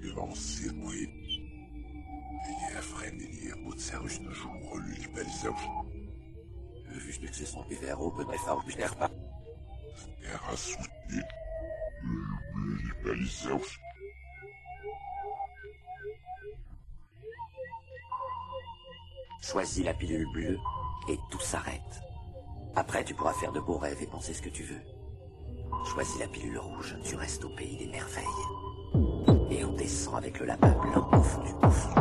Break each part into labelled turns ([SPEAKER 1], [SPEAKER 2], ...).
[SPEAKER 1] levancer moed. Je vreemdeling moet zelfs een jour bij zelfs.
[SPEAKER 2] Juste que ce sont des verres peu bref, alors je n'erre pas.
[SPEAKER 1] Er a soutenu. Je bij zelfs.
[SPEAKER 2] Choisis la pilule bleue et tout s'arrête. Après, tu pourras faire de beaux rêves et penser ce que tu veux. Choisis la pilule rouge, tu restes au pays des merveilles. Descend avec le lapin blanc au fond du gouffre.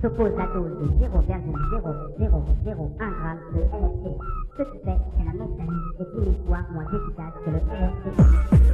[SPEAKER 2] S'oppose la dose de 0,0001 g de LSD. Ce qui fait que la morphine est 10 fois moins efficace que le LSD.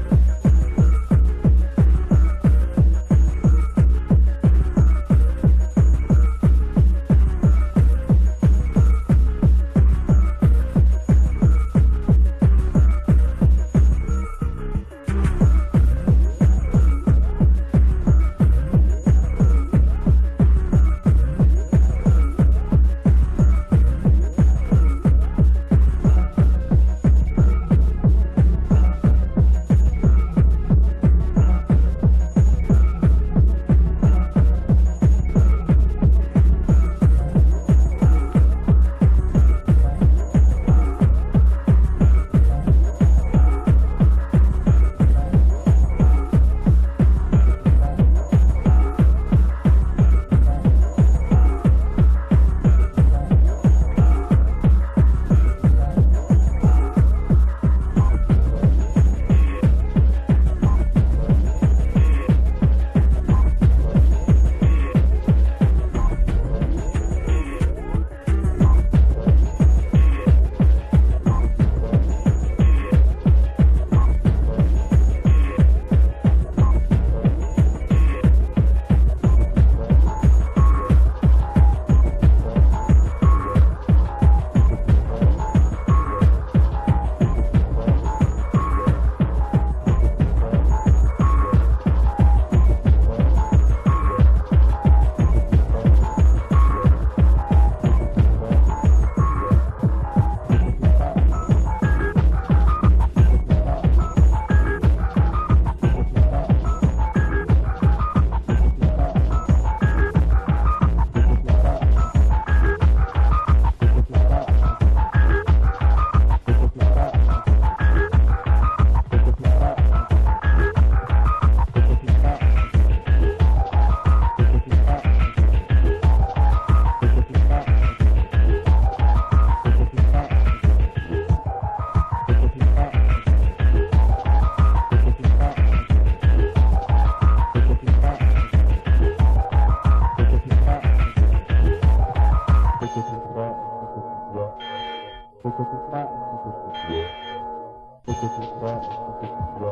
[SPEAKER 2] Buku Citra Buku Citra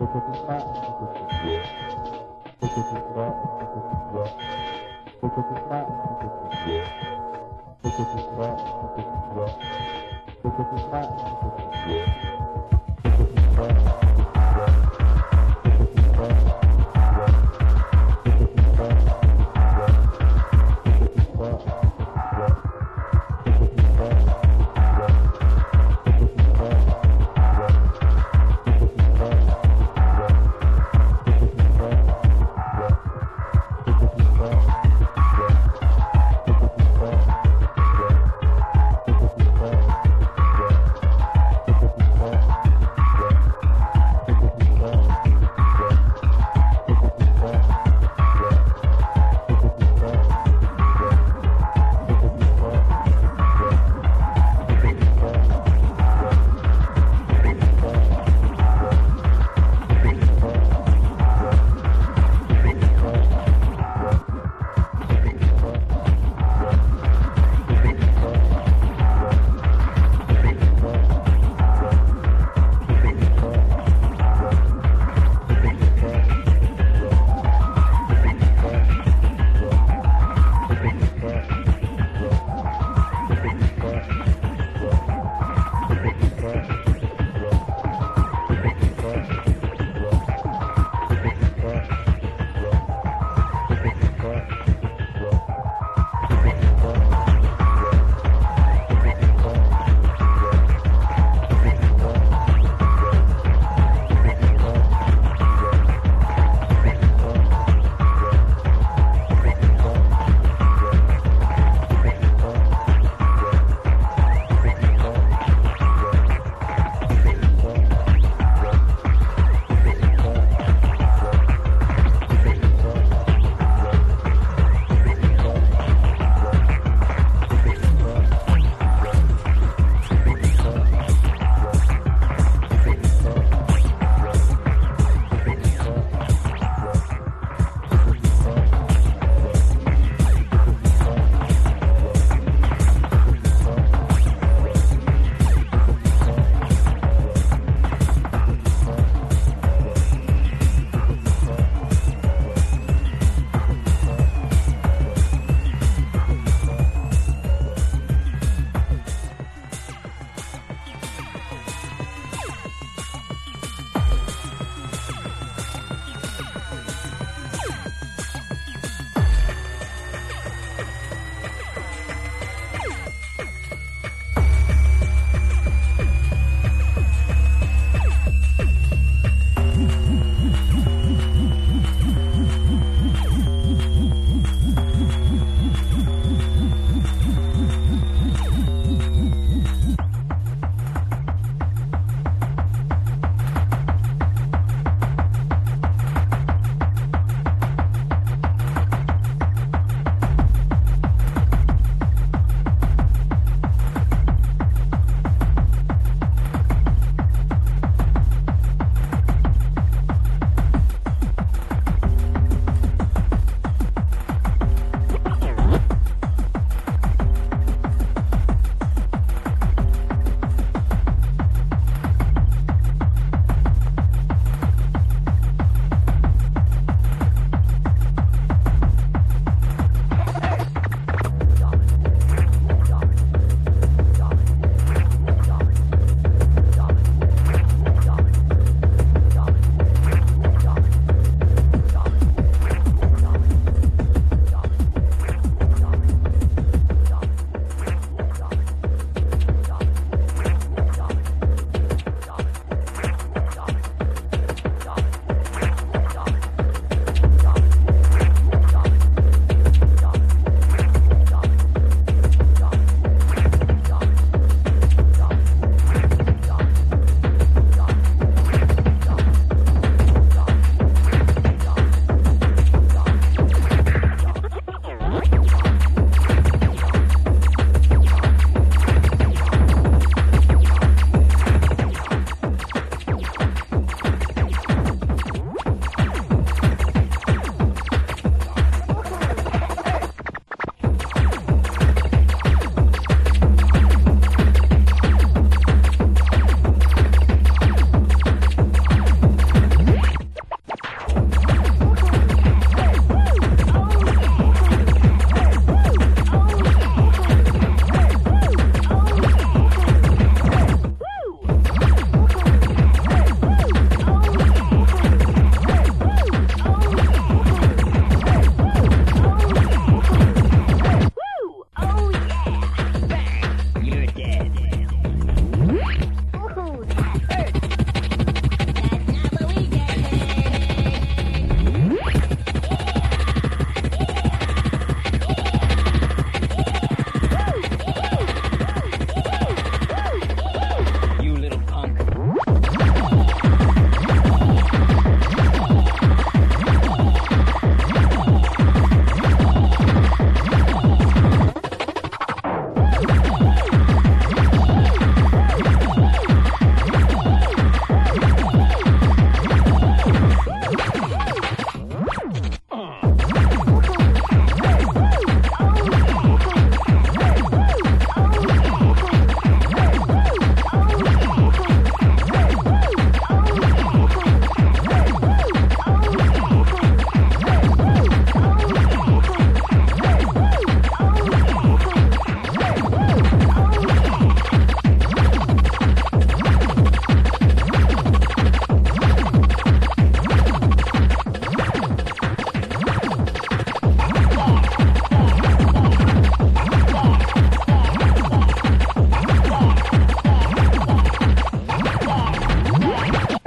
[SPEAKER 3] Buku Citra Buku Citra Buku Citra Buku Citra Buku Citra Buku Citra Buku Citra Buku Citra Buku Citra Buku Citra Buku Citra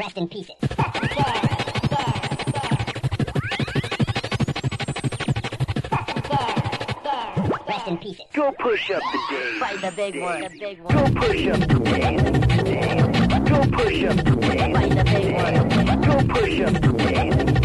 [SPEAKER 3] smashed in pieces. Rest in pieces.
[SPEAKER 4] Go push up the day.
[SPEAKER 3] Fight the big one.
[SPEAKER 4] Go push up the day. Go push up the day.
[SPEAKER 3] Fight the big one.
[SPEAKER 4] Go push up the day.